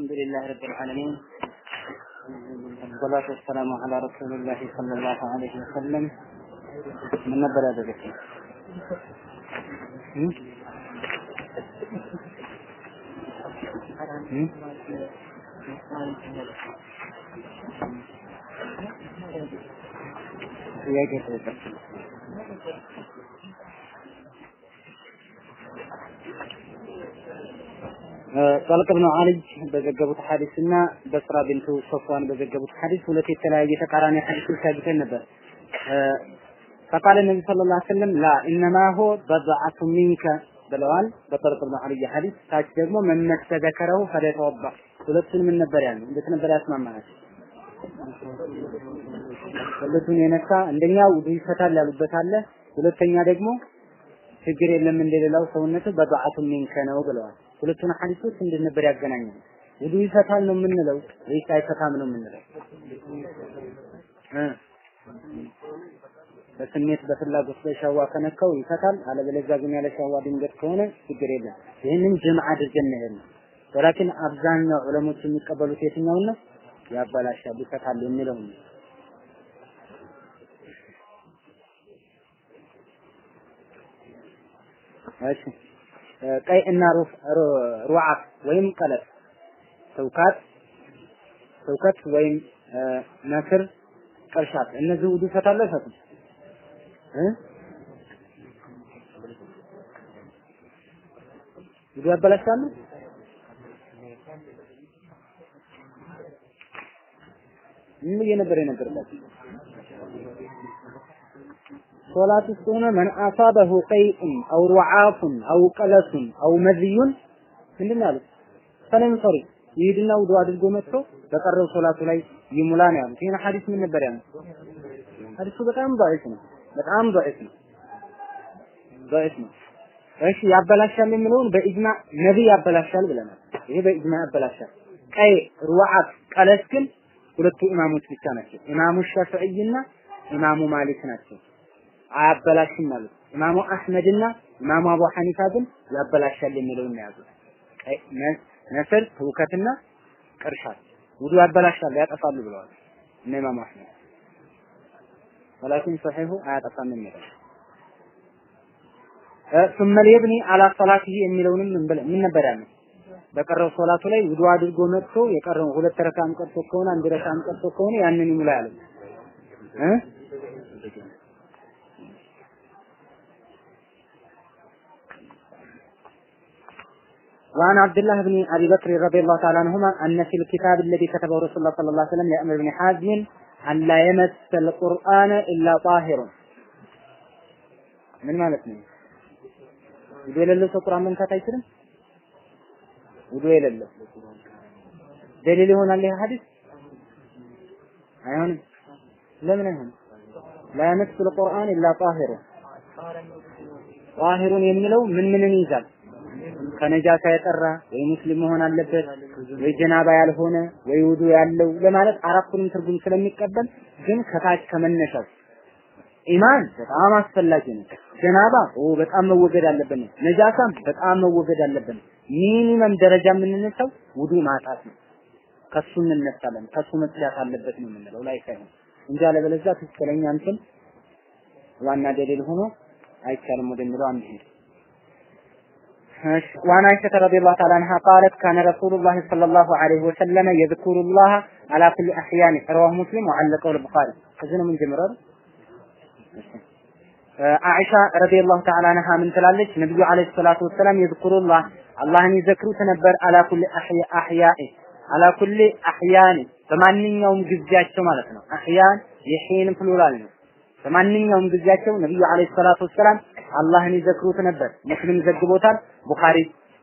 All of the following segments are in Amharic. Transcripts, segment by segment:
الحمد لله رب العالمين. والصلاة والسلام على رسول الله صلى الله عليه وسلم. من نبر هذا الشيء ጠልቅ ብን አልጅ በዘገቡት ሐዲስ እና በስራ ቢንቱ ሶፍዋን በዘገቡት ሐዲስ ሁለት የተለያየ ተቃራኒ ሐዲሶች አግኝተን ነበር። فقال النبي صلى الله عليه وسلم لا انما هو بضعة منك ብለዋል። በጠልቅ ብን አልጅ ሐዲስ ታች ደግሞ መመሰ ዘከረው ፈለተወባ ሁለቱን ምን ነበር ያለው? እንዴት ነበር ያስማማናቸው? ሁለቱን የነሳ አንደኛ ውዱ ይፈታል ያሉበት አለ። ሁለተኛ ደግሞ ችግር የለም እንደሌላው ሰውነቱ በዱዓቱ ሚንከ ነው ብለዋል። ሁለቱን ሐዲሶች እንዴት ነበር ያገናኘው? ውዱ ይፈታል ነው የምንለው ወይስ አይፈታም ነው የምንለው? በስሜት በፍላጎት በሻዋ ከነካው ይፈታል። አለበለዚያ ግን ያለ ሻዋ ድንገት ከሆነ ችግር የለም። ይህንን ጀምዕ አድርገን ነው ነው። ወላኪን አብዛኛው ዑለሞች የሚቀበሉት የትኛውን ነው? ያበላሻል ይፈታል የሚለው ነው። እሺ ቀይ እና ሩዓት ወይም ቀለብ ሰውካት ሰውከት ወይም ነክር ቀርሻት እነዚህ ውዱ ይፈታሉ አይፈቱም ውዱ ያበላሻሉ? ምን ብዬ ነበር ሶላት ውስጥ ሆነ መን አሳበሁ ቀይኡን አው ሩዓፉን አው ቀለሱን አው መዝዩን ምንድን ነው ያሉት? ፈለንሰሪ ይሄድና ውዱ አድርጎ መጥቶ በቀረው ሶላቱ ላይ ይሙላ ነው ያሉት። ይሄን ሐዲስ ምን ነበር ያሉት? ሐዲሱ በጣም ضعيف ነው። በጣም ضعيف ነው። ضعيف ነው። እሺ ያበላሻል የሚለውን በኢጅማዕ ነብይ ያበላሻል ብለናል። ይሄ በኢጅማዕ ያበላሻል። ቀይ ሩዓፍ ቀለስ ግን ሁለቱ ኢማሞች ብቻ ናቸው። ኢማሙ ሻፊዒና ኢማሙ ማሊክ ናቸው። አያበላሽም ማለት ኢማሙ አህመድና ኢማሙ አቡ ሐኒፋ ግን ያበላሻል የሚለውን ነው ያዙት። ነስር ትውከትና ቅርሻት ውዱ ያበላሻል ያጠፋሉ ብለዋል እነ ኢማሙ አህመድ ወላኪን ሰሒሁ አያጠፋም የሚለው ثم ليبني على صلاته የሚለውንም ምን ነበር ያለው በቀረው ሶላቱ ላይ ውዱ አድርጎ መጥቶ የቀረው ሁለት ረካም ቀርቶ ከሆነ አንድ ረካም ቀርቶ ከሆነ ያንን ይሙላ ያለው እ وعن عبد الله بن ابي بكر رضي الله تعالى عنهما ان في الكتاب الذي كتبه رسول الله صلى الله عليه وسلم يامر بن حازم ان لا يمس القران الا طاهر ምን ማለት ነው? ውዱ የሌለው ሰው ቁርአን መንካት አይችልም? ውዱ የሌለው ደሊል ይሆናል ይህ ሐዲስ? አይሆንም። ለምን አይሆንም? ላ የመስ القرآن إلا طاهر ጣሂሩን የሚለው ምን ምንን ይይዛል? ከነጃሳ የጠራ ወይ ሙስሊም መሆን አለበት ወይ ጀናባ ያልሆነ ወይ ውዱ ያለው ለማለት አራቱንም ትርጉም ስለሚቀበል ግን ከታች ከመነሻው ኢማን በጣም አስፈላጊ ነው። ጀናባ ኦ በጣም መወገድ አለበት። ነጃሳም በጣም መወገድ አለበት። ሚኒመም ደረጃ የምንነሳው ውዱ ማጣት ነው። ከሱ እንነሳለን። ከሱ መጽዳት አለበት ነው የምንለው ላይ ሳይሆን እንጂ አለበለዚያ ትክክለኛ እንትን ዋና ደሊል ሆኖ አይቻልም ወደሚለው አንሄድ። وعن عائشة رضي الله تعالى عنها قالت كان رسول الله صلى الله عليه وسلم يذكر الله على كل أحيانه رواه مسلم وعلقه البخاري ከዚህ ምን ጀምራል አኢሻ ረዲየላሁ ተዓላ አንሃ ምን ትላለች? ነብዩ አለይሂ ሰላቱ ወሰላም የዝኩሩላህ አላህን ይዘክሩት ነበር አላ ኩሊ አህያኢ አላ ኩሊ አህያኒ በማንኛውም ጊዜያቸው ማለት ነው። አህያን የሒን ፕሉራል ነው። በማንኛውም ጊዜያቸው ነብዩ አለይሂ ሰላቱ ወሰላም አላህን ይዘክሩት ነበር። ሙስሊም ዘግቦታል። ቡኻሪ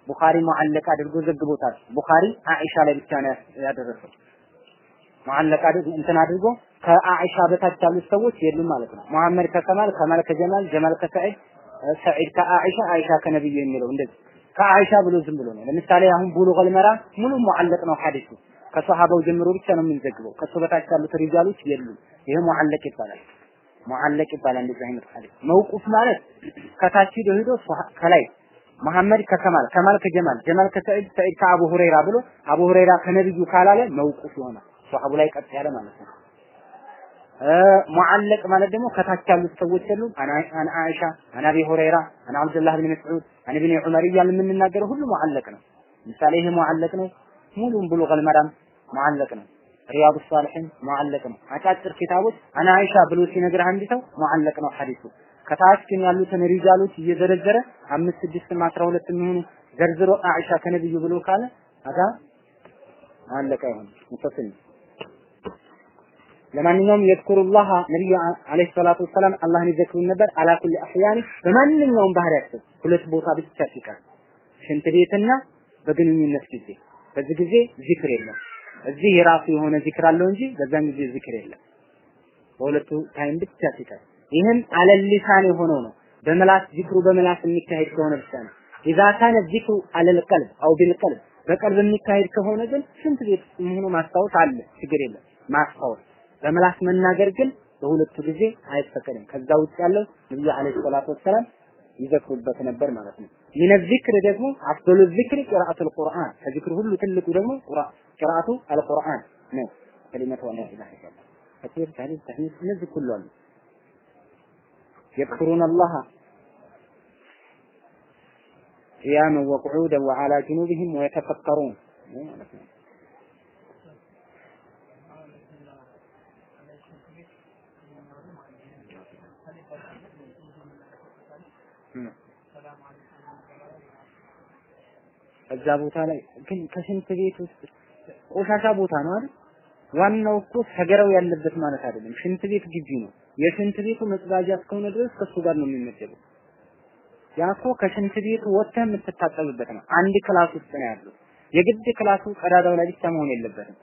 ቡኻሪ ሙዓለቅ አድርጎ ዘግቦታል። ቡኻሪ አኢሻ ላይ ብቻ ነው ያደረሰው። ሙዓለቅ አድርጎ እንትን አድርጎ ከአኢሻ በታች ያሉት ሰዎች የሉም ማለት ነው። መሐመድ ከከማል፣ ከማል ከጀማል፣ ጀማል ከሰዒድ፣ ሰዒድ ከአኢሻ፣ አኢሻ ከነብዩ የሚለው እንደዚህ ከአኢሻ ብሎ ዝም ብሎ ነው። ለምሳሌ አሁን ቡሉገል መራም ሙሉ ሙዓለቅ ነው ሐዲሱ ከሰሃባው ጀምሮ ብቻ ነው የምንዘግበው። ከሱ በታች ያሉት ሪጃሎች የሉም። ይሄ ሙዓለቅ ይባላል። ሙዓለቅ ይባላል እንደዚህ አይነት ሐዲስ። መውቁፍ ማለት ከታች ሄዶ ሄዶ ከላይ መሐመድ ከከማል ከማል ከጀማል ጀማል ከሰዒድ ሰዒድ ከአቡ ሁረይራ ብሎ አቡ ሁረይራ ከነብዩ ካላለ መውቁፍ ይሆናል። ሷሐባ ላይ ቀጥ ያለ ማለት ነው። ሙዓለቅ ማለት ደግሞ ከታች ያሉት ሰዎች የሉም። عن عائشة፣ عن أبي هريرة፣ عن عبد الله بن مسعود፣ عن ابن عمر እያልን የምንናገረው ሁሉ ሙዓለቅ ነው። ምሳሌ ይሄ ሙዓለቅ ነው። ሙሉ ቡሉጉል መራም ሙዓለቅ ነው። ሪያዱ ሳሊሒን ሙዓለቅ ነው። አጫጭር ኪታቦች عن عائشة ብሎ ሲነግርህ አንድ ሰው ሙዓለቅ ነው ሐዲሱ። ከታች ግን ያሉትን ሪጃሎች እየዘረዘረ አምስት ስድስትም አስራ ሁለት የሚሆኑ ዘርዝሮ አይሻ ከነብዩ ብሎ ካለ አጋ ሙዓለቅ አይሆንም ሙተሲል ለማንኛውም የዝኩሩላህ ነብዩ አለይሂ ሰላቱ ወሰላም አላህን ይዘክሩ ነበር። አላ ኩሊ አህያኒ በማንኛውም ባህሪያቸው ሁለት ቦታ ብቻ ሲቀር ሽንት ቤትና በግንኙነት ጊዜ በዚህ ጊዜ ዚክር የለም። እዚህ የራሱ የሆነ ዚክር አለው እንጂ በዛን ጊዜ ዚክር የለም። በሁለቱ ታይም ብቻ ሲቀር ይህም አለሊሳን የሆነው ነው። በመላስ ዚክሩ በመላስ የሚካሄድ ከሆነ ብቻ ነው። ኢዛ ካነ ዚክሩ አለል ቀልብ አው ቢል ቀልብ በቀልብ የሚካሄድ ከሆነ ግን ሽንት ቤት መሆኑ ማስታወስ አለ፣ ችግር የለም ማስታወስ በምላስ መናገር ግን በሁለቱ ጊዜ አይፈቀድም። ከዛ ውጭ ያለው ነብዩ አለይሂ ሰላቱ ወሰላም ይዘክሩበት ነበር ማለት ነው። ሚነ ዚክር ደግሞ አፍዶሉ ዚክር ቅራአቱል ቁርአን ከዚክር ሁሉ ትልቁ ደግሞ ቅራአቱ አልቁርአን ነው። ከሊመቱ ላ ኢላሃ ኢለላህ ተክቢር፣ ተህሊል፣ ተህሚድ እነዚህ ሁሉ አሉ። يذكرون الله قياما وقعودا وعلى جنوبهم ويتفكرون እዛ ቦታ ላይ ግን ከሽንት ቤት ውስጥ ቆሻሻ ቦታ ነው አይደል? ዋናው እኮ ሰገራው ያለበት ማለት አይደለም። ሽንት ቤት ግቢ ነው። የሽንት ቤቱ መጽዳጃ እስከሆነ ድረስ ከሱ ጋር ነው የሚመደበው። ያ እኮ ከሽንት ቤቱ ወጥተህ የምትታጠብበት ነው። አንድ class ውስጥ ነው ያለው። የግድ class ኡ ቀዳዳው ላይ ብቻ መሆን የለበትም።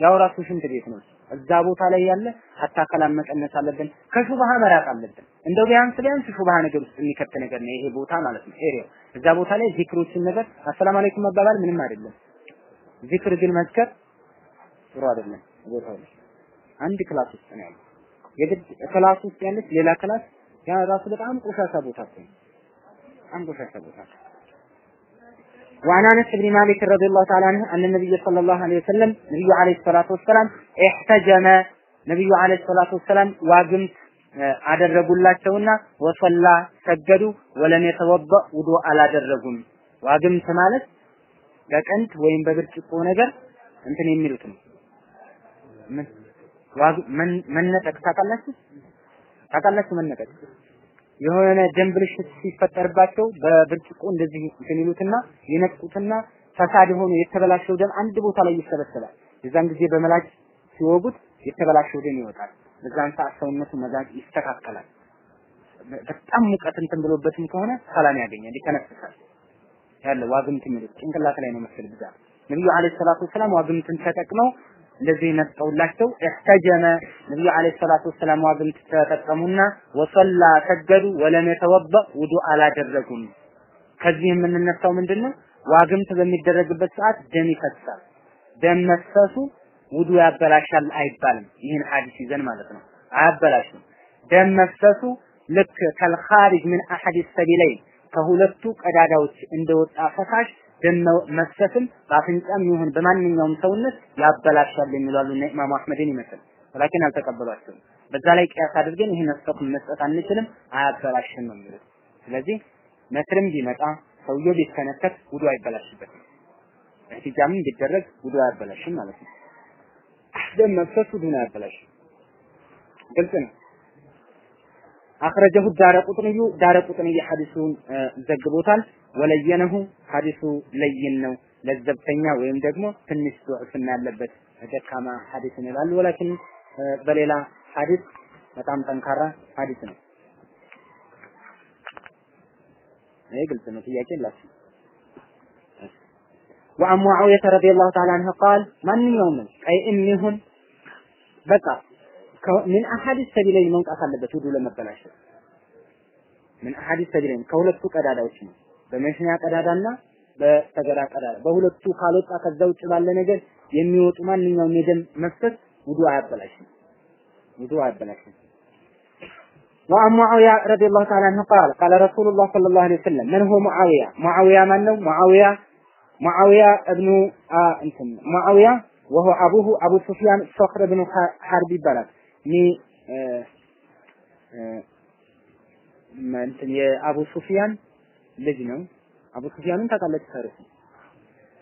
ያው ራሱ ሽንት ቤት ነው። እዛ ቦታ ላይ ያለ حتى كلام መቀነስ አለብን። ከሹብሃ መራቅ አለብን። እንደው ቢያንስ ቢያንስ ሹብሃ ነገር ውስጥ የሚከት ነገር ነው ይሄ ቦታ ማለት ነው። area ው እዛ ቦታ ላይ ዚክሮችን ነገር السلام عليكم መባባል ምንም አይደለም። ዚክር ግን መዝከር ጥሩ አይደለም። ቦታው ላይ አንድ class ውስጥ ነው ያለው። የግድ class ውስጥ ያለች ሌላ class ያ ራሱ በጣም ቆሻሻ ቦታ ነው። በጣም ቆሻሻ ቦታ ነው። وعن انس بن مالك رضي الله تعالى عنه ان النبي صلى الله عليه وسلم نبي عليه الصلاه والسلام احتجم ነብዩ አለይሂ ሰላቱ ወሰላም ዋግምት አደረጉላቸውና ወሰላ ሰገዱ ወለም የተወበ ውዱ አላደረጉም። ዋግምት ማለት በቀንት ወይም በብርጭቆ ነገር እንትን የሚሉት ነው። ምን ዋግ መነጠቅ ታውቃላችሁ? ታውቃላችሁ መነጠቅ የሆነ ደም ብልሽት ሲፈጠርባቸው በብርጭቆ እንደዚህ እንትን ይሉትና ይነጥቁትና ፈሳድ የሆነ የተበላሸው ደም አንድ ቦታ ላይ ይሰበሰባል። የዛን ጊዜ በመላጭ ሲወጉት የተበላሸው ደም ይወጣል። በዛን ሰዓት ሰውነቱ መዛግ ይስተካከላል። በጣም ሙቀት እንትን ብሎበትም ከሆነ ሰላም ያገኛል፣ ይተነፍሳል። ያለ ዋግምት የሚሉት ጭንቅላት ላይ ነው መሰል ብዛት። ነብዩ አለይሂ ሰላቱ ወሰላም ዋግምትን ተጠቅመው እንደዚህ ነጥቀውላቸው እህተጀመ ነብዩ አለይሂ ሰላቱ ወሰላም ዋግምት ተጠቀሙና ወሰላ ሰገዱ ወለም የተወበ ውዱ አላደረጉም። ከዚህ የምንነሳው ምንድነው? ዋግምት በሚደረግበት ሰዓት ደም ይፈሳል። ደም መፍሰሱ ውዱ ያበላሻል አይባልም። ይህን ሐዲስ ይዘን ማለት ነው። አያበላሽም። ደም መፍሰሱ ልክ ከልኻሪጅ ምን አሐድ ሰቢለይን ከሁለቱ ቀዳዳዎች እንደወጣ ፈሳሽ ደም መፍሰስን በአፍንጫም ይሁን በማንኛውም ሰውነት ያበላሻል የሚላሉ እና ኢማሙ አህመድን ይመስል ወላኪን አልተቀበሏቸውም። በዛ ላይ ቅያስ አድርገን ይህን ስተቱን መስጠት አንችልም፣ አያበላሽም ነው የሚሉት። ስለዚህ ነስርም ቢመጣ ሰውየው ቢተነከት ውዱ አይበላሽበትም። እህትጃምም ቢደረግ ውዱ አያበላሽም ማለት ነው። ደም መፍሰስ ውዱን አያበላሽም። ግልጽ ነው። አኽረጀሁ ዳረ ቁጥንዩ ዳረ ቁጥንይ ሐዲሱን ዘግቦታል። ወለየነሁ ሀዲሱ ለይን ነው ለዘብተኛ ወይም ደግሞ ትንሽ ضعፍና ያለበት ደካማ ሀዲስ ይላል። ወላኪን በሌላ ሐዲስ በጣም ጠንካራ ሀዲስ ነው። ይሄ ግልጽ ነው፣ ጥያቄ የላችሁ። ወአን ሙዓዊያ ረዲየላሁ ተዓላ አንሁ ቃል ማንኛውም ቀይእም ይሁን በቃ ምን አሐዲስ ሰቢለኝ መንቃት አለበት ውዱ ለመበላሸት ምን አሐዲስ ሰቢለኝ ከሁለቱ ቀዳዳዎች ነው በመሽኛ ቀዳዳና በሰገራ ቀዳዳ በሁለቱ ካልወጣ ከዛ ውጭ ባለ ነገር የሚወጡ ማንኛውም የደም መፍሰስ ውዱ አያበላሽም ውዱ አያበላሽም وعن معاوية رضي الله تعالى عنه قال قال رسول الله صلى الله عليه وسلم من هو معاوية معاوية من هو معاوية معاوية ابن آه انتم معاوية وهو أبوه أبو سفيان صخر بن حرب ይባላል ኒ እንትን የአቡ ሱፊያን ልጅ ነው። አቡ ሱፊያንን ታውቃለች ታሪኩ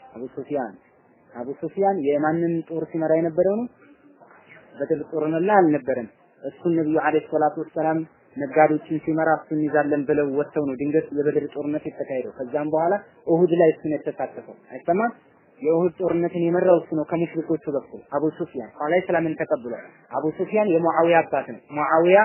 አቡ ሱፊያን አቡ ሱፊያን የማንን ጦር ሲመራ የነበረው ነው? በድር ጦርነት አልነበረም። እሱን ነብዩ አለይሂ ሰላቱ ወሰላም ነጋዴዎችን ሲመራ እሱን ይዛለን ብለው ወጥተው ነው ድንገት የበድር ጦርነት የተካሄደው። ከዛም በኋላ እሁድ ላይ እሱን የተሳተፈው አይሰማም። የእሁድ ጦርነትን የመራው እሱ ነው ከሙሽሪኮቹ በኩል አቡ ሱፊያን ኋላ እስላምን ተቀብሏል። አቡ ሱፊያን የሙአዊያ አባት ነው። ሙአዊያ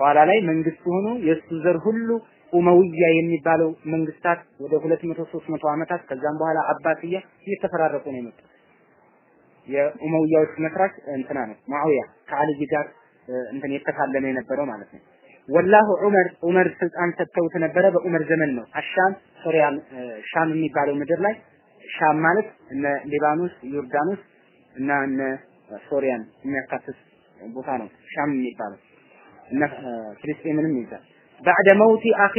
ኋላ ላይ መንግስት ሆኖ የእሱ ዘር ሁሉ ኡመውያ የሚባለው መንግስታት ወደ 200 300 ዓመታት ከዛም በኋላ አባትያ እየተፈራረቁ ነው የመጡት። የኡመውያዎች መስራች እንትና ነው ሙአዊያ ከአልይ ጋር እንትን የተካለመ የነበረው ማለት ነው። ወላሁ ዑመር ዑመር ስልጣን ሰጥተውት ነበረ። በዑመር ዘመን ነው አሻም ሶሪያ ሻም የሚባለው ምድር ላይ ሻም ማለት እነ ሊባኖስ፣ ዮርዳኖስ እና እነ ሶሪያን የሚያካትት ቦታ ነው ሻም የሚባለው እነ ፍልስጤምንም ይዛል። ባዕደ መውቲ አኺ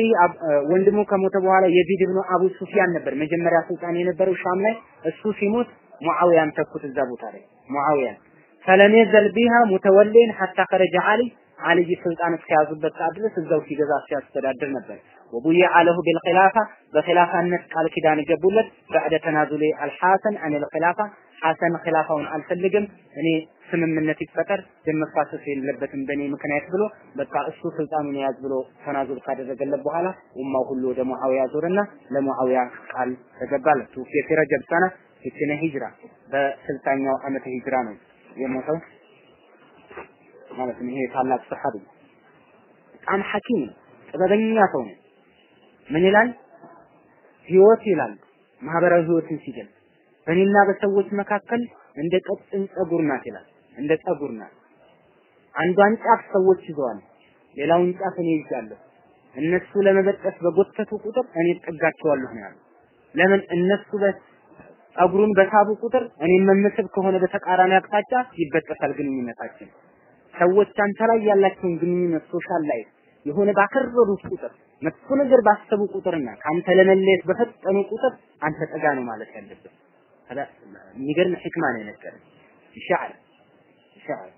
ወንድሙ ከሞተ በኋላ የዚድ ብኑ አቡ ሱፊያን ነበር መጀመሪያ ስልጣን የነበረው ሻም ላይ። እሱ ሲሞት ሙዓዊያን ተኩት እዛ ቦታ ላይ ሙዓዊያን ፈለም የዘል ቢሃ ሙተወሊን ሐታ ኸረጀ አሊ አልይ ስልጣን እስከያዙበት ሰዓት ድረስ እዛው ሲገዛ ሲያስተዳድር ነበር። ወቡየ አለሁ ቢልኺላፋ በኺላፋነት ቃል ኪዳን ገቡለት። በዕደ ተናዙሌ አልሐሰን አን ልኺላፋ ሐሰን ኺላፋውን አልፈልግም እኔ ስምምነት ይፈጠር ደም መፋሰስ የለበትም በእኔ ምክንያት ብሎ በቃ እሱ ስልጣኑን የያዝ ብሎ ተናዙል ካደረገለት በኋላ ኡማው ሁሉ ወደ ሙዓዊያ ዞርና ለሙዓዊያ ቃል ተገባለት። ፊ ረጀብ ሰነ ፊትነ ሂጅራ በስልሳኛው ዓመተ ሂጅራ ነው የሞተው ማለት ነው። ይሄ ታላቅ ሰሐቢ በጣም ሐኪም ጥበበኛ ሰው ነው። ምን ይላል? ህይወት ይላል ማህበራዊ ህይወትን ሲገልጽ በእኔና በሰዎች መካከል እንደ ቀጭን ጸጉር ናት ይላል። እንደ ጸጉር ናት። አንዷን ጫፍ ሰዎች ይዘዋል፣ ሌላውን ጫፍ እኔ ይዣለሁ። እነሱ ለመበጠስ በጎተቱ ቁጥር እኔ እጠጋቸዋለሁ ነው ያለው። ለምን እነሱ ጸጉሩን በሳቡ ቁጥር እኔ የምስብ ከሆነ በተቃራኒ አቅጣጫ ይበጠሳል ግንኙነታችን። ሰዎች አንተ ላይ ያላቸውን ግንኙነት social life የሆነ ባከረሩት ቁጥር መጥፎ ነገር ባሰቡ ቁጥርና ከአንተ ለመለየት በፈጠኑ ቁጥር አንተ ጠጋ ነው ማለት ያለብን። የሚገርም ሕክማ ነው የነገረን። ይሻል ይሻል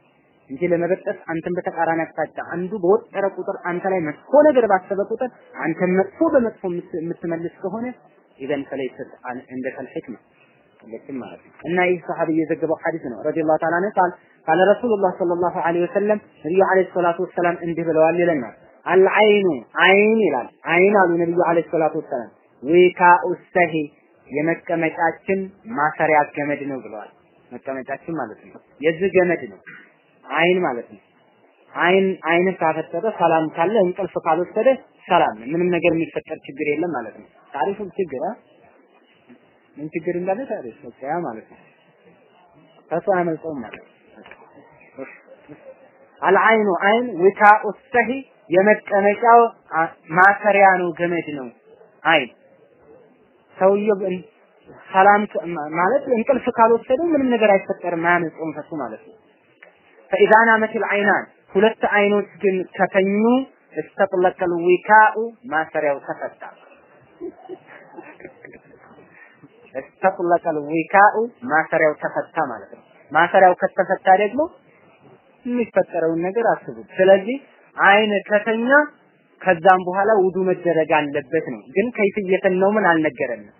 እንጂ ለመበጠስ አንተን በተቃራኒ አቅጣጫ አንዱ በወጠረ ቁጥር አንተ ላይ መጥፎ ነገር ባሰበ ቁጥር አንተ መጥፎ በመጥፎ የምትመልስ ከሆነ ኢዘን ፈለይሰት እንደከል ሕክማ ለክም ማለት ነው። እና ይህ ሰሃቢ የዘገበው ሐዲስ ነው። ረዲየላሁ ተዓላ ዐንሁ ቃል ቃለ ረሱሉላህ ሰለላሁ ዐለይሂ ወሰለም ነብዩ ዐለይሂ ሰላቱ ወሰላም እንዲህ ብለዋል ይለናል። አልዓይኑ አይን ይላል። አይን አሉ ነብዩ ዐለይሂ ሰላቱ ወሰላም። ዊካኡ ሰሂ የመቀመጫችን ማሰሪያ ገመድ ነው ብለዋል መቀመጫችን ማለት ነው። የዚህ ገመድ ነው። አይን ማለት ነው። አይን አይን ካፈጠረ ሰላም ካለ እንቅልፍ ካልወሰደ ሰላም ነው። ምንም ነገር የሚፈጠር ችግር የለም ማለት ነው። ታሪፉ ችግር ምን ችግር እንዳለ ታሪፍ በቃ ማለት ነው። ከሱ አያመልጠውም ማለት አልዓይኑ አይን ዊካኡ ሰሂ የመቀመጫው ማሰሪያ ነው ገመድ ነው። አይን ሰውየው ሰላም ማለት እንቅልፍ ካልወሰደው ምንም ነገር አይፈጠርም አያመልጠውም ከሱ ማለት ነው። ፈኢዛ ናመቲል አይናን ሁለት አይኖች ግን ከተኙ እስተጥለቀል ዊካኡ ማሰሪያው ተፈታ። እስተጥለቀል ዊካኡ ማሰሪያው ተፈታ ማለት ነው። ማሰሪያው ከተፈታ ደግሞ የሚፈጠረውን ነገር አስቡት። ስለዚህ አይን ከተኛ ከዛም በኋላ ውዱ መደረግ አለበት ነው። ግን ከይፍየተን ነው ምን አልነገረንም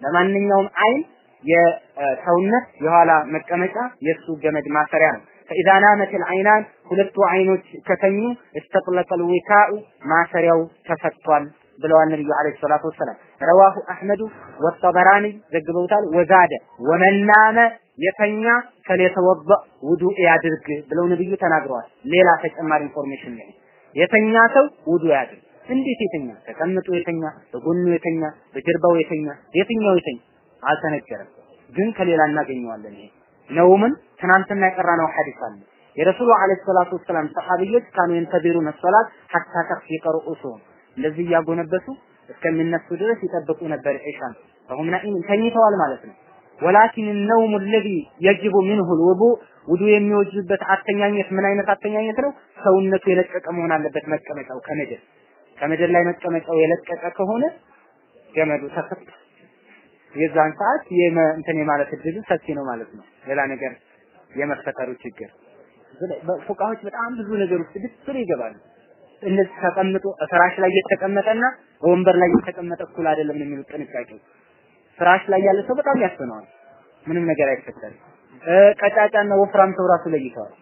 ለማንኛውም አይን የሰውነት የኋላ መቀመጫ የሱ ገመድ ማሰሪያ ነው فإذا نامت العينان ሁለቱ አይኖች ከተኙ استطلق الوكاء ማሰሪያው ተፈቷል ብለዋል ነብዩ አለይሂ ሰላቱ ወሰላም ረዋሁ አህመዱ ወጠበራኒ ዘግበውታል ወዛደ ወመናመ የተኛ ፈለተወበ ውዱእ ያድርግ ብለው ነብዩ ተናግረዋል ሌላ ተጨማሪ ኢንፎርሜሽን ነው የተኛ ሰው ውዱእ ያድርግ እንዴት የተኛ? ተቀምጦ የተኛ፣ በጎኑ የተኛ፣ በጀርባው የተኛ፣ የትኛው የተኛ አልተነገረም። ግን ከሌላ እናገኘዋለን። ይሄ ነው ምን ትናንትና የቀራነው ሐዲስ አለ። የረሱሉ ዓለይሂ ሰላቱ ወሰላም ሰሐቢዎች ካኑ የንተዚሩነ ሶላት ሐታ ተኽፊቀ ሩኡሱሁም እንደዚህ እያጎነበሱ እስከሚነሱ ድረስ ይጠብቁ ነበር ዒሻን። ፈሁም ናኢሙን ተኝተዋል ማለት ነው። ወላኪን ነውሙ ለዚ የጅቡ ሚንሁ ልውዱእ ውዱ የሚወጅበት አተኛኘት ምን አይነት አተኛኘት ነው? ሰውነቱ የለቀቀ መሆን አለበት መቀመጫው ከምድር ከመደር ላይ መቀመጫው የለቀቀ ከሆነ ገመዱ ተፈታ። የዛን ሰዓት እንትን የማለት እድሉ ሰፊ ነው ማለት ነው። ሌላ ነገር የመፈጠሩ ችግር ፉቃዎች በጣም ብዙ ነገር ውስጥ ድስር ይገባሉ። እነዚህ ተቀምጦ ፍራሽ ላይ የተቀመጠና ወንበር ላይ የተቀመጠ እኩል አይደለም የሚሉት ጥንቃቄ። ፍራሽ ላይ ያለ ሰው በጣም ያስፈነዋል። ምንም ነገር አይፈጠርም። ቀጫጫና ወፍራም ሰው ራሱ ለይተዋል።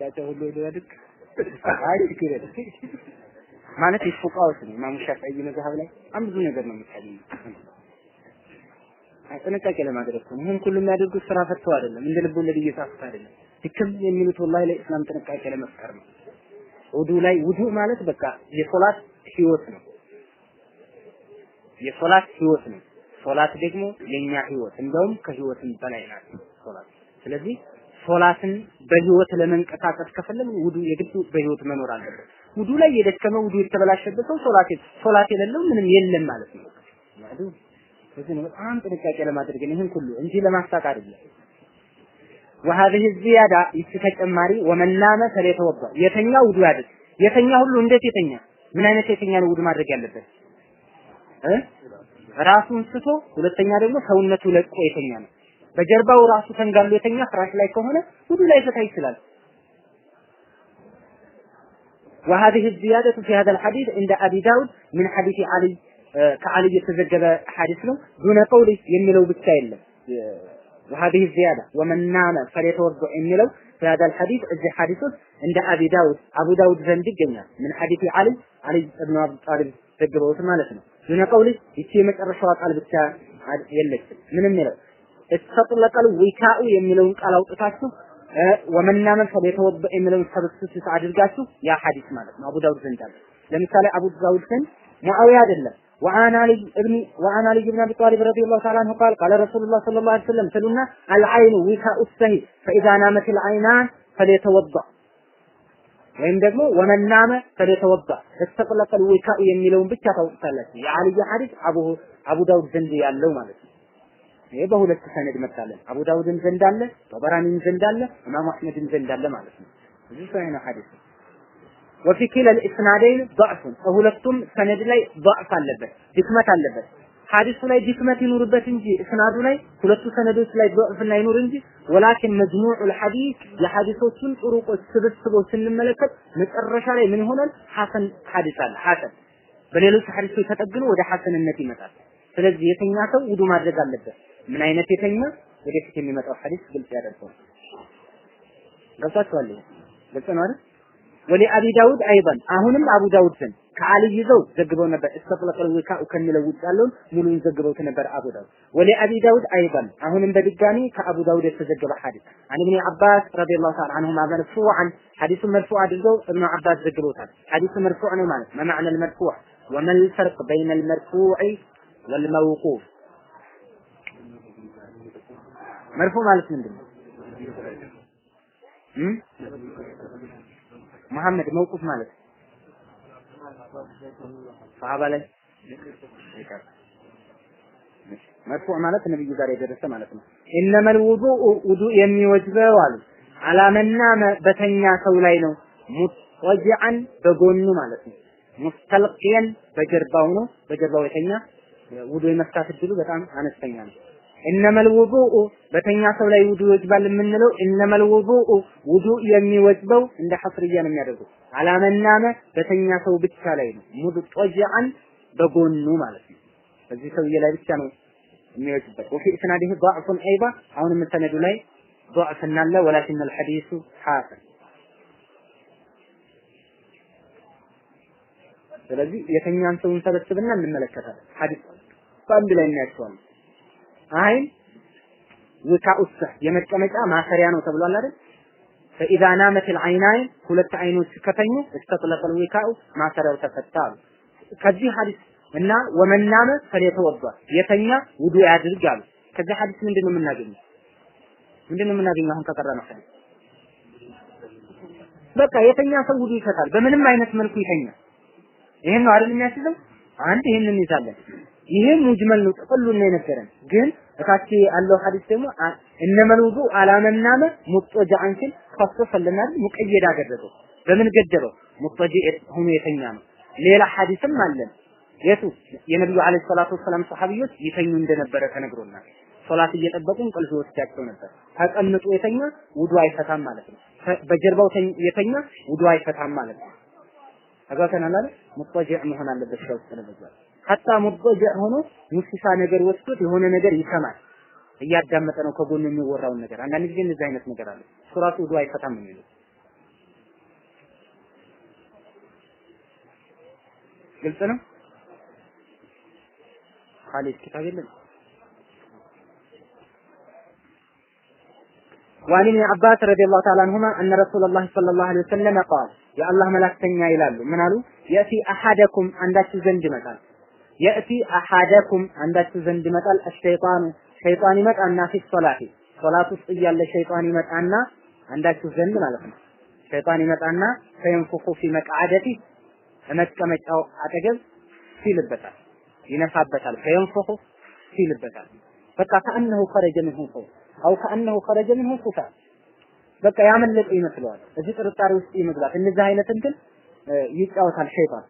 ቀጫጫ ሁሉ ይደረግ አይ ችግር የለም ማለት የፉቃዎች ነው። ኢማሙ ሻፊዒ መዝሀብ ላይ በጣም ብዙ ነገር ነው የሚታየው። ጥንቃቄ ለማድረግ ነው። ይህን ሁሉ የሚያደርጉት ስራ ፈተው አይደለም፣ እንደ ልብ ወለድ እየጻፉት አይደለም። ድክም የሚሉት ወላሂ ለኢስላም ጥንቃቄ ለመፍጠር ነው። ውዱ ላይ ውዱ ማለት በቃ የሶላት ህይወት ነው። የሶላት ህይወት ነው። ሶላት ደግሞ የኛ ህይወት እንደውም ከህይወትም በላይ ናት ሶላት። ስለዚህ ሶላትን በህይወት ለመንቀሳቀስ ከፈለግን ውዱ የግድ በህይወት መኖር አለበት። ውዱ ላይ የደከመ ውዱ የተበላሸበት ሰው ሶላት ሶላት የሌለው ምንም የለም ማለት ነው። ስለዚህ ነው በጣም ጥንቃቄ ለማድረግ ነው ይህን ሁሉ እንጂ ለማሳቅ አይደለም። وهذه الزيادة ይቺ ተጨማሪ ወመን ናመ ፈለተወባ የተኛ ውዱ ያድርግ። የተኛ ሁሉ እንዴት የተኛ ምን አይነት የተኛ ነው ውዱ ማድረግ ያለበት እ ራሱን ስቶ ሁለተኛ ደግሞ ሰውነቱ ለቆ የተኛ ነው። በጀርባው ራሱ ተንጋሎ የተኛ ፍራሽ ላይ ከሆነ ውዱ ላይ ፈታ ይችላል። وهذه الزيادة في هذا الحديث عند أبي داود من حديث علي ከአልይ የተዘገበ ሐዲስ ነው። ዱነ ቀውሊ የሚለው ብቻ የለም። وهذه الزيادة ومن نام فليتوضأ የሚለው في هذا الحديث እዚህ ሐዲስ ውስጥ እንደ አቢ ዳውድ አቡ ዳውድ ዘንድ ይገኛል። ምን ሐዲስ አሊ አሊ ኢብኑ አቢ ጣሊብ ዘግበውት ማለት ነው። ዱነ ቀውሊ ይቺ የመጨረሻዋ ቃል ብቻ የለችም። ምንም ይለው እስተጥለቀል ዊካኡ የሚለውን ቃል አውጥታችሁ ወመናመን ፈለተወበ የሚለውን ሰብስቲቱት አድርጋችሁ ያ ሐዲስ ማለት ነው። አቡ ዳውድ ዘንድ አለ። ለምሳሌ አቡ ዳውድ ዘንድ ሙአዊያ አይደለም وعن علي ابن وعن علي بن ابي طالب رضي الله تعالى عنه قال قال رسول الله صلى الله عليه وسلم سلنا العين وكاء السهي فاذا نامت العينان فليتوضا ወይም ደግሞ ወመን ናመ ፈለተወባ ተስተቅለቀል ዊካኡ የሚለውን ብቻ ታውቁታላችሁ። የአልይ ሐዲስ አቡ አቡ ዳውድ ዘንድ ያለው ማለት ነው። ይሄ በሁለት ሰነድ መጣለን። አቡ ዳውድም ዘንድ አለ፣ ጠበራኒም ዘንድ አለ፣ ኢማም አህመድም ዘንድ አለ ማለት ነው። እዚህ ሰው ነው ሐዲስ ወፊ ኪለ ልእስናደይን ضعፉን ከሁለቱም ሰነድ ላይ ضعፍ አለበት፣ ድክመት አለበት። ሐዲሱ ላይ ድክመት ይኑርበት እንጂ እስናዱ ላይ ሁለቱ ሰነዶች ላይ ضعፍና ይኑር እንጂ ወላኪን መጅሙዑል ሐዲስ የሐዲሶቹን ጥሩቆች ስብስቦች ስንመለከት መጨረሻ ላይ ምን ይሆናል? ሐሰን ሐዲስ አለ ሐሰን በሌሎች ሐዲሶች ተጠግኖ ወደ ሐሰንነት ይመጣል። ስለዚህ የተኛ ሰው ውዱ ማድረግ አለበት። ምን አይነት የተኛ ወደፊት የሚመጣው ሐዲስ ግልጽ ያደርገዋል። ገብታችኋል? ግልጽ ነው አይደል? ولأبي داود أيضا አሁንም አቡ ዳውድ ዘንድ ከአሊይ ይዘው ዘግበው ነበር። استطلق الوكاء ከሚለው ውጭ ያለውን ሙሉን ዘግበውት ነበር አቡ ዳውድ። ወሊ አቢ ዳውድ አይበን አሁንም በድጋሚ ከአቡ ዳውድ የተዘገበ ሐዲስ አን ኢብኑ አባስ ረዲየላሁ ተዓላ ዐንሁማ መርፉዓን ሐዲሱን መርፉዕ አድርገው እብኑ አባስ ዘግበውታል። ሐዲሱ መርፉዕ ነው ማለት መማዕነ ልመርፉዕ ወመል ፈርቅ በይነ ልመርፉዕ ወልመውቁፍ መርፉዕ ማለት ምንድን ነው? መሐመድ መውቁፍ ማለት ሰሃባ ላይ መርፉዕ ማለት ነብዩ ጋር የደረሰ ማለት ነው። ኢነመል ውዱእ ውዱእ የሚወጅበው አሉ አላመናመ በተኛ ሰው ላይ ነው። ሙጥወጅዐን በጎኑ ማለት ነው። ሙስተልቂየን በጀርባው ነው። በጀርባው የተኛ ውዱእ የመፍታት እድሉ በጣም አነስተኛ ነው። እነመል ውዱኡ በተኛ ሰው ላይ ውዱ ይወጅባል የምንለው እነመል ውዱኡ ውዱ የሚወጅበው እንደ ሐፍርያ ነው የሚያደርጉት አላመናመ በተኛ ሰው ብቻ ላይ ነው። ሙድ ጦጅአን በጎኑ ማለት ነው። በዚህ ሰውዬ ላይ ብቻ ነው የሚወጅበት። ወፊ እስናዲህ ضعف ايضا አሁንም ሰነዱ ላይ ضعف እናለ ወላኪን الحديث حافظ ስለዚህ የተኛን ሰውን ሰበስብና እንመለከታለን። ሐዲስ በአንድ ላይ እናያቸዋለን። አይን ውካኡስ የመቀመጫ ማሰሪያ ነው ተብሏል አይደል? ፈኢዛ ናመት ልዓይናይን ሁለት አይኖች ከተኙ እስተጥለቀል ዊካኡ ማሰሪያው ተፈታ አሉ። ከዚህ ሐዲስ እና ወመናመ ፈሌተወዷ የተኛ ውዱ ያድርግ አሉ። ከዚህ ሐዲስ ምንድን ነው የምናገኘው? ምንድን ነው የምናገኘው? አሁን ከቀረነ ሐዲስ በቃ የተኛ ሰው ውዱ ይፈታል። በምንም አይነት መልኩ ይተኛ። ይሄን ነው አይደል የሚያስይዘው? አንድ ይሄንን እንይዛለን? ይሄ ሙጅመል ነው ጥቅሉን ነው የነገረን። ግን እታች ያለው ሐዲስ ደግሞ እነመል አላመናመ ሙጠጃን ሲል ፈሰሰልናል ሙቀየድ አደረገው። በምን ገደበው? ሙጠጂ ሆኖ የተኛ ነው። ሌላ ሐዲስም አለን። የቱ የነብዩ አለይሂ ሰላቱ ወሰላም ሰሃቢዎች ይተኙ እንደነበረ ተነግሮናል። ሶላት እየጠበቁ እንቅልፍ ይወስዳቸው ነበር። ተቀምጦ የተኛ ውዱ አይፈታም ማለት ነው። በጀርባው የተኛ ውዱ አይፈታም ማለት ነው። ተጋተናል አይደል? ሙጠጂዕ መሆን አለበት ሰው ስለበዛል ሀታ ሙበጃ ሆኖ ሙስሳ ነገር ወስዶት የሆነ ነገር ይሰማል። እያዳመጠ ነው ከጎኑ የሚወራውን ነገር። አንዳንድ ጊዜ እንደዚህ አይነት ነገር አለ። ሱራቱ ውዱ አይፈታም የሚሉት ግልጽ ነው። ካሊድ ኪታብ የለም። وعن ابن عباس رضي الله تعالى عنهما أن رسول الله صلى الله عليه وسلم قال يا الله ملاك تنيا إلى من قالوا يأتي أحدكم عندك زند مثلا የእቲ አሐደኩም አንዳችሁ ዘንድ ይመጣል አሸይጣኑ ሸይጣን ይመጣና ፊት ሶላት ሶላት ውስጥ እያለ ሸይጣን ይመጣና አንዳችሁ ዘንድ ማለት ነው። ሸይጣን ይመጣና ፈየንፉኹ ፊ መቅዓደቲ በመቀመጫው አጠገብ ሲልበታል፣ ይነፋበታል። ፈየንፉኹ ሲልበታል። በቃ ከአነሁ ኸረጀ ምንሁ ሰው አው ከአነሁ ኸረጀ ምንሁ ኩፋ በቃ ያመለጠ ይመስለዋል። እዚህ ጥርጣሬ ውስጥ ይመግባት እንደዚህ አይነት እንትን ይጫወታል ሸይጣን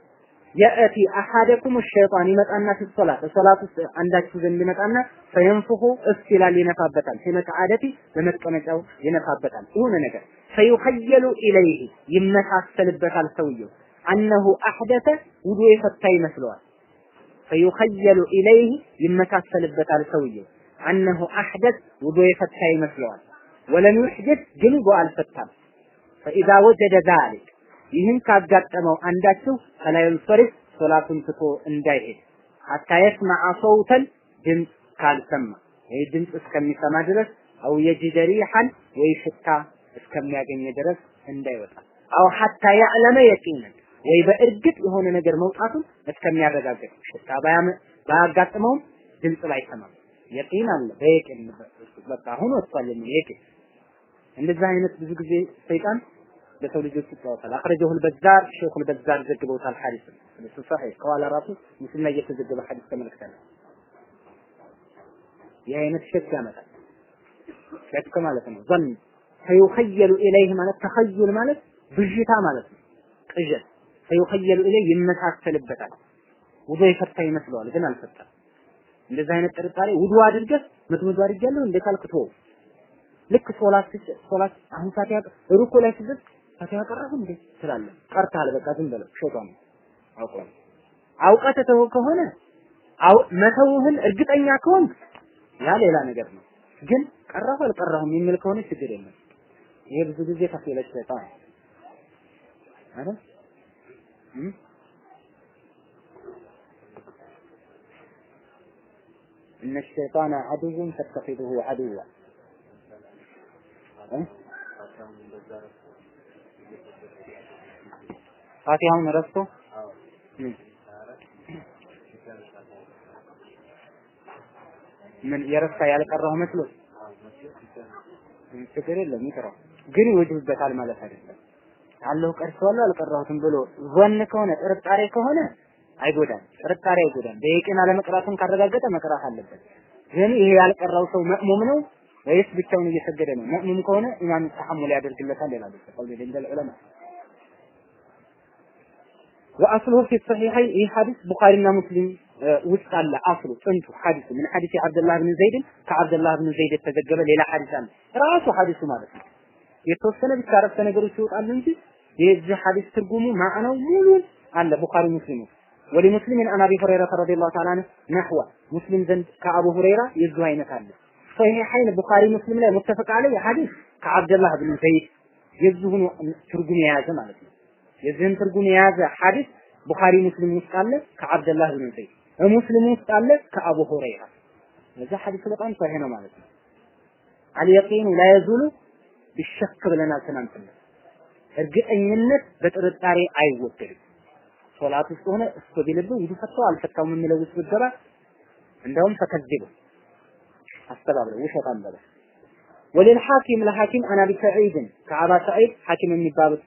የእቲ አሐደኩም ሸይጣን ይመጣና ፊ ሶላት ውስጥ አንዳችሁ ዘንድ ይመጣና ፈየንፉሁ እስ ይላል ይነፋበታል። ፊመቅዓደቲ በመቀመጫው ይነፋበታል። የሆነ ነገር ፈዩኸየሉ ኢለይህ ይመሳሰልበታል ሰውየው። አነሁ አሕደተ ውዱ የፈታ ይመስለዋል። ፈዩኸየሉ ኢለይህ ይመሳሰልበታል ሰውየው። አነሁ አሕደት ውዱ የፈታ ይመስለዋል። ወለም ዩሕድት ግን አልፈታም። ፈኢዛ ወጀደ ዛሊክ ይህን ካጋጠመው አንዳችሁ ፈላ ይንፈሪስ ሶላቱን ትቶ እንዳይሄድ። ሐታ የስመዐ ሰውተን ድምፅ ካልሰማ ይህ ድምፅ እስከሚሰማ ድረስ አው የጅደ ሪሐን ወይ ሽታ እስከሚያገኝ ድረስ እንዳይወጣ። አው ሐታ ያዕለመ የቂነን ወይ በእርግጥ የሆነ ነገር መውጣቱን እስከሚያረጋግጥ። ሽታ ባያጋጥመውም ድምፅ ባይሰማም የቂን አለ በየቂን በቃ አሁን ወጥቷል የሚል የቂን። እንደዚህ አይነት ብዙ ጊዜ ሰይጣን ለሰው ልጆች ይጫወታል። አخرجه البزار ሼኹ በዛር ዘግበውታል ሐዲስ እሱ ሰሂህ ከኋላ ራሱ ሙስሊም ላይ የተዘገበ ሐዲስ ተመልክተናል። አይነት ሸክ ያመጣል። ሸክ ማለት ነው ዘን فيخيل إليه ማለት ተኸዩል ማለት ብዥታ ማለት ነው። ቅዠት فيخيل إليه ይመሳሰልበታል። ውዶ የፈታ ይመስለዋል ግን አልፈታም። እንደዚህ አይነት ጥርጣሬ ውዱ አድርገህ መቶ መቶ አድርጌያለሁ እንደ ካልክቶ ልክ ሶላት ሶላት አሁን ሰዓት ሩኩ ላይ ስደርስ ፋቲሃ ቀራሁ እንዴ ትላለህ። ቀርተሃል፣ በቃ ዝም በለው ሸይጣን አውቀው አውቀህ ተተው ከሆነ አው መተውህን እርግጠኛ ከሆን ያ ሌላ ነገር ነው። ግን ቀራሁ አልቀራሁም የሚል ከሆነ ችግር የለም። ይሄ ብዙ ጊዜ ከፊለች ሸይጣን አይደል إن الشيطان عدو فاتخذه عدوا ፋቲሃውን ረስቶ ምን የረሳ ያልቀራው መስሎ ችግር የለም ይቅራው፣ ግን ይወጅብበታል ማለት አይደለም። አለሁ ቀርቼዋለሁ አልቀራሁትም ብሎ ዞን ከሆነ ጥርጣሬ ከሆነ አይጎዳም። ጥርጣሬ አይጎዳም። በየቂን አለመቅራቱን ካረጋገጠ መቅራት አለበት። ግን ይሄ ያልቀራው ሰው መእሙም ነው ወይስ ብቻውን እየሰገደ ነው? መእሙም ከሆነ ኢማም ተሐሙል ያደርግለታል ይላሉ ቀውል እንደል ዑለማ ወአስሉ ፊ ሰሒሐይን ይህ ሐዲስ ቡኻሪና ሙስሊም ውስጥ አለ። أصله ጥንቱ ሐዲሱ ምን ሐዲስ አብደላህ ብን ዘይድ ከአብደላህ ብን ዘይድ የተዘገበ ሌላ ሐዲስ አለ። ራሱ ሐዲሱ ማለት ነው። የተወሰነ ብቻ አረፍተ ነገሮች ይወጣሉ እንጂ የዚህ ሐዲስ ትርጉሙ ማዕናው ሙሉ አለ ቡኻሪ ሙስሊም ولمسلم عن أبي هريرة رضي الله تعالى عنه نحوه ሙስሊም ዘንድ ከአቡ ሁረይራ የዚሁ አይነት አለ። ሰሒሐይን ቡኻሪ ሙስሊም ላይ متفق عليه ሐዲስ ከአብደላህ ብን ዘይድ የዚሁን ትርጉም የያዘ ማለት ነው። የዚህን ትርጉም የያዘ ሐዲስ ቡኻሪ ሙስሊም ውስጥ አለ ከአብደላህ ብን ዘይድ ሙስሊም ውስጥ አለ ከአቡ ሁረይራ እዛ ሐዲስ በጣም ሰሂህ ነው ማለት ነው። አልየቂኑ ላ ቢሸክ ብለናል ትናንትና። እርግጠኝነት በጥርጣሬ አይወገድም። ሶላት ውስጥ ሆነ እሱ ቢልብህ ውዱ ፈታው አልፈታውም የሚለው ውስጥ ብትገባ እንደውም ተከዝቡ አስተባብለው ውሸታም በለው ወለል ሐኪም ለሐኪም አናቢ ሰዒድን ከአባ ሰዒድ ሐኪም የሚባሉት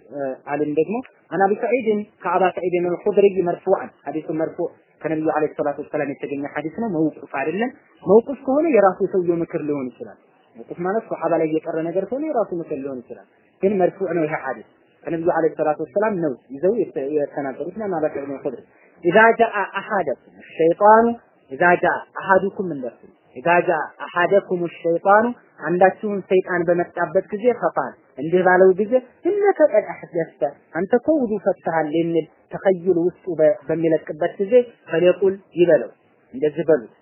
አለም ደግሞ አናቢ ሰዒድን ከአባ ሰዒድን አልኹድሪ መርፉዓን ሐዲሱ መርፉዕ ከነቢዩ ዓለይሂ ሰላቱ ወሰላም የተገኘ ሐዲስ ነው። መውቁፍ አይደለም። መውቁፍ ከሆነ የራሱ ሰውየው ምክር ሊሆን ይችላል። መውቁፍ ማለት ሶሐባ ላይ የቀረ ነገር ከሆነ የራሱ ምክር ሊሆን ይችላል። ግን መርፉዕ ነው ይሄ ሐዲስ ከነቢዩ ዓለይሂ ሰላቱ ወሰላም ነው ይዘው የተናገሩት እና አባ ሰዒድ አልኹድሪ ኢዛ ጃአ አሐደኩም ሸይጣኑ ኢዛ ጃአ አሐዱኩም እንደርሱ ኢዳጃ አሐደኩም ሸይጣኑ አንዳችሁን ሰይጣን በመጣበት ጊዜ ፈቃል እንዲህ ባለው ጊዜ እነከ ቀድ አሕደስተ አንተ እኮ ውዱ ፈትተሃል የሚል ተኸይል ውስጡ በሚለቅበት ጊዜ ፈለቁል ይበለው። እንደዚህ በሉት።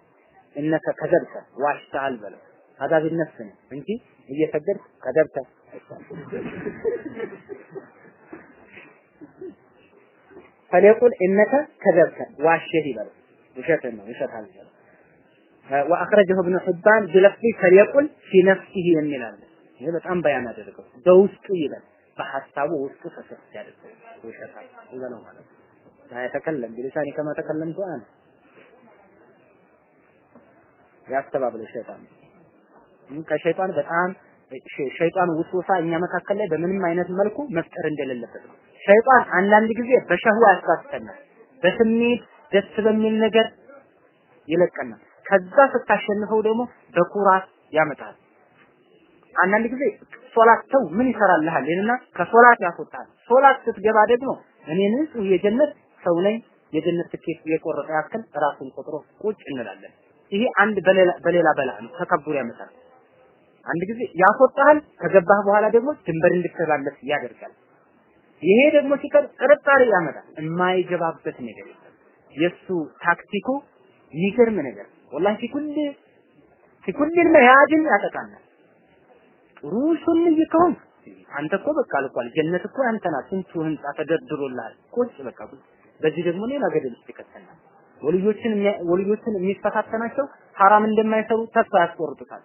እነከ ከዘብተ ዋሽተሃል በለው። አዛ ቢነፍስ ነው እንጂ እየሰገድክ ከዘብተ ፈለቁል እነከ ከዘብተ ዋሸህ ይበለው። ውሸት ነው ውሸት አልበለው። ወአኽረጀሁ ኢብኑ ሒባን ቢለፍዚ ፈሊየቁል ፊ ነፍሲሂ የሚል አለ። ይሄ በጣም በያን አደረገው በውስጡ ይበል በሐሳቡ ውስጡ ፈሰስ ያደርገው ውሸታል ይበለው ማለት ነው። የተከለም ቢሊሳኒ ከማ ተከለምቱ አነ ያስተባብለው ሸይጣን ከሸይጣን በጣም ሸይጣን ውስወሳ እኛ መካከል ላይ በምንም አይነት መልኩ መፍጠር እንደሌለበት ነው። ሸይጣን አንዳንድ ጊዜ በሸህዋ ያሳስተናል፣ በስሜት ደስ በሚል ነገር ይለቀናል። ከዛ ስታሸንፈው ደግሞ በኩራት ያመጣል። አንዳንድ ጊዜ ሶላት ተው ምን ይሰራልሃል ይልና ከሶላት ያስወጣል። ሶላት ስትገባ ደግሞ እኔ ንጹህ የጀነት ሰው ነኝ የጀነት ትኬት የቆረጠ ያክል ራሱን ቆጥሮ ቁጭ እንላለን። ይሄ አንድ በሌላ በላ ነው፣ ተከቡር ያመጣል። አንድ ጊዜ ያስወጣሃል፣ ከገባህ በኋላ ደግሞ ድንበር እንድትተላለፍ ያደርጋል። ይሄ ደግሞ ሲቀር ጥርጣሬ ያመጣል። የማይገባበት ነገር የለም። የሱ ታክቲኩ የሚገርም ነገር ወላሂ ፊ ኩል ፊ ኩል መያድን ያጠቃናል። ጥሩ ሱንይ አንተ እኮ በቃ አልኳል ጀነት እኮ ናት። ስንቱ ህንጻ ተደርድሮልሃል። ቁጭ በቃ ቁጭ። በዚህ ደግሞ ሌላ ገደል ውስጥ ይከተናል። ወልዮችን ወልዮችን የሚፈታተናቸው ሐራም እንደማይሰሩ ተስፋ ያስቆርጡታል።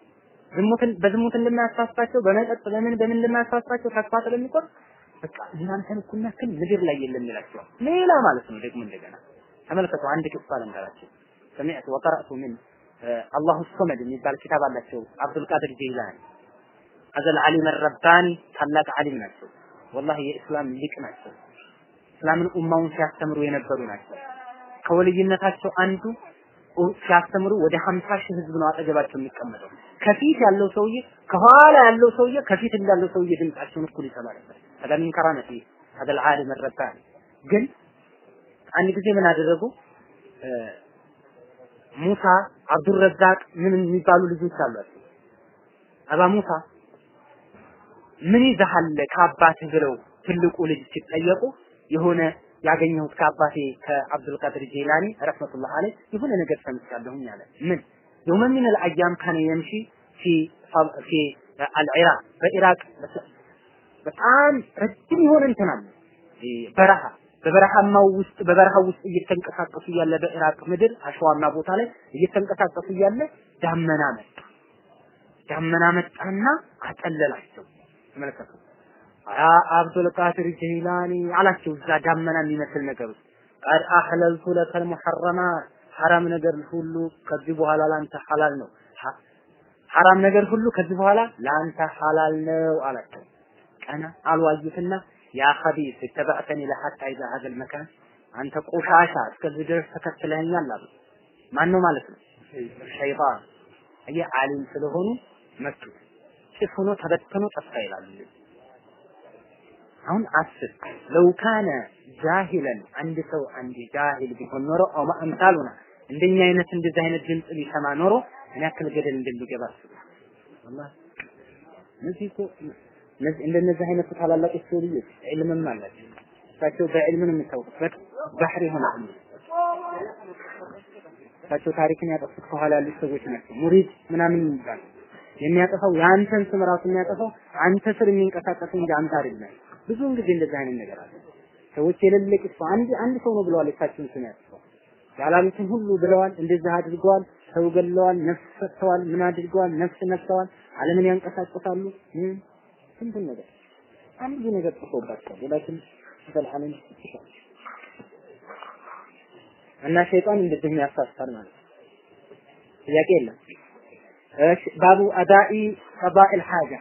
ዝሙትን በዝሙት እንደማያሳስታቸው በመጠጥ በምን በምን እንደማያሳስታቸው ተስፋ ስለሚቆርጥ በቃ እናንተን እኩል ምድር ላይ የለም ይላቸዋል። ሌላ ማለት ነው ደግሞ እንደገና ተመልከቱ። አንድ ቅጽ ልንገራችሁ። ሰሚዕቱ ወቀረእቱ ምን አላሁ ሰመድ የሚባል ኪታብ አላቸው አብዱል ቃድር ጀይላኒ አዘል ዓሊም ረባኒ ታላቅ ዓሊም ናቸው። ወላሂ የእስላም ሊቅ ናቸው። እስላምን ኡማውን ሲያስተምሩ የነበሩ ናቸው። ከወልይነታቸው አንዱ ሲያስተምሩ ወደ 50 ሺህ ህዝብ ነው አጠገባቸው የሚቀመጠው። ከፊት ያለው ሰውዬ ከኋላ ያለው ሰውዬ ከፊት እንዳለው ሰውዬ ድምጻቸውን እኩል ይሰማ ነበር። ከለሚን ከራመቲ አዘል ዓሊም ግን አንድ ጊዜ ምን አደረጉ? ሙሳ አብዱረዛቅ ምን የሚባሉ ልጆች አሏቸው። አባ ሙሳ ምን ይዘሃል ከአባትህ ብለው ትልቁ ልጅ ሲጠየቁ የሆነ ያገኘሁት ከአባቴ ከአብዱል ቃድር ጄላኒ ረህመቱላህ አለይህ የሆነ ነገር ሰምቻለሁኝ አለ። ምን የውመ ሚን አልአያም ካነ የምሺ ፊ ፊ አልኢራቅ በኢራቅ በጣም ረጅም የሆነ እንትን አለ በረሃ በበረሃማው ውስጥ በበረሃው ውስጥ እየተንቀሳቀሱ እያለ በኢራቅ ምድር አሸዋማ ቦታ ላይ እየተንቀሳቀሱ እያለ ዳመና መጣ። ዳመና መጣና አጠለላቸው። ተመለከቱ። ያ አብዱል ቃድር ጀይላኒ አላቸው። እዛ ዳመና የሚመስል ነገር ውስጥ ቀድ አህለልቱ ለከል ሙሐረማት ሐራም ነገር ሁሉ ከዚህ በኋላ ላንተ ሐላል ነው። ሐራም ነገር ሁሉ ከዚህ በኋላ ላንተ ሐላል ነው አላቸው። ቀና አልዋዩትና ያ ኸቢስ ተበዕተኒ ለሐታ ኢዛ ሀዘል መካን አንተ ቆሻሻ እስከዚህ ድረስ ተከትለኸኛል አሉ። ማን ነው ማለት ነው? ሸይጣን አየ ዓሊም ስለሆኑ መቱት። ጭፍ ሆኖ ተበትኖ ጠፋ ይላሉ። አሁን አስብ ለው ካነ ጃሂለን አንድ ሰው አንድ ጃሂል ቢሆን ኖሮ አው አምሳሉና እንደኛ አይነት እንደዚህ አይነት ድምጽ ቢሰማ ኖሮ ምን ያክል ገደል እንደሚገባ አስቡ። ወላሂ እነዚህ እኮ እንደነዚህ አይነት ታላላቆች ሰው ልጆች ዒልምም አላቸው። እሳቸው በዕልም ነው የሚታወቁት። ባህር የሆነ እሳቸው ታሪክን ያጠፉት ከኋላ ያሉት ሰዎች ናቸው። ሙሪድ ምናምን ይባል የሚያጠፋው የአንተን ስም ራሱ የሚያጠፋው አንተ ስር የሚንቀሳቀስ እንጂ አንተ አይደለም። ብዙውን ጊዜ እንደዚህ አይነት ነገር አለ። ሰዎች የሌለ ቅጽ አንድ አንድ ሰው ነው ብለዋል። እሳቸውን ስም ያጠፋው ያላሉትን ሁሉ ብለዋል። እንደዚህ አድርገዋል። ሰው ገለዋል፣ ነፍስ ሰጥተዋል፣ ምን አድርገዋል፣ ነፍስ ነፍሰዋል፣ ዓለምን ያንቀሳቅሳሉ። ስንቱን ነገር አንድ ነገር ጽፎባቸዋል። ወላኪን ሰልሐንን እና ሸይጣን እንደዚህ የሚያሳስታል ማለት ነው። ጥያቄ የለም። እሺ ባቡ አዳኢ ቀዳኢል ሐጃ